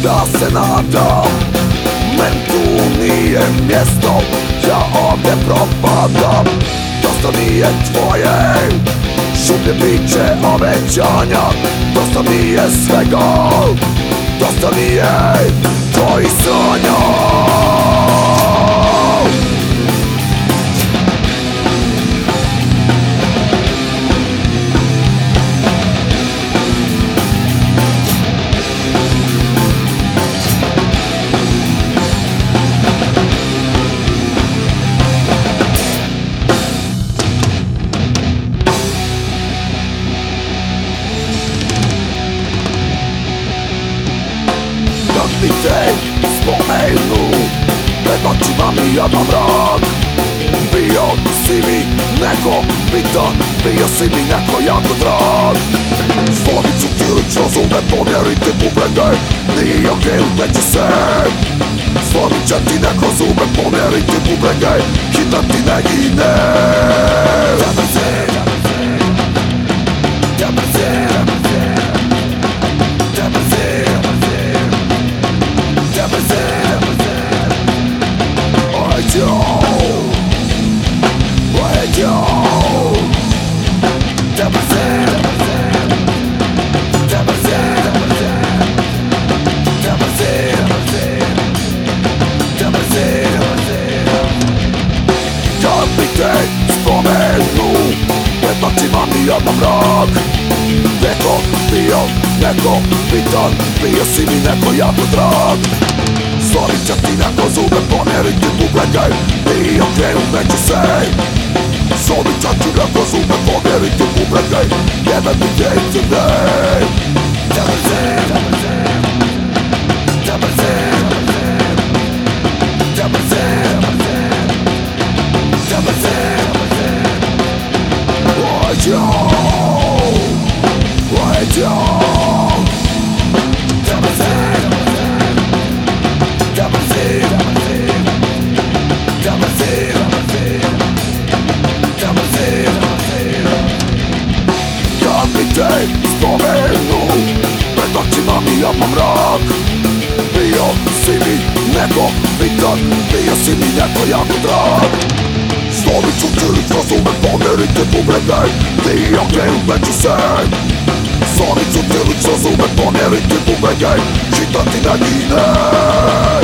uda se nada Men tu nije mjesto Ja ovdje propadam. Dosta mi je tvoje Šuplje priče obećanja. Dosta mi je svega Dosta mi je tvojih sanja Nad czymami jadam rak Biją simi neko Bita bija simi neko jako drag Zvonicu kirić razume pomjeriti bubrege Nije okej uteći se Zvonit će ti neko zume pomjeriti bubrege Hitati ne gine jedan mrak Neko bio, neko bitan Bio si mi neko jako drag. Stvorit će ti neko zube pomjeriti bubrege I okrenut neće se Stvorit će ti neko zube pomjeriti bubrege Jedan mi dejte ne Tebe se, tebe se Tebe se, tebe se Tebe aktivami ja mam rak Bio si mi neko bitan Bio si mi neko jako drag Slavit ću ti razumem pomiriti mu vreme Ti ja gdje među se Slavit ću ti razumem pomiriti mu vreme Čitati na njine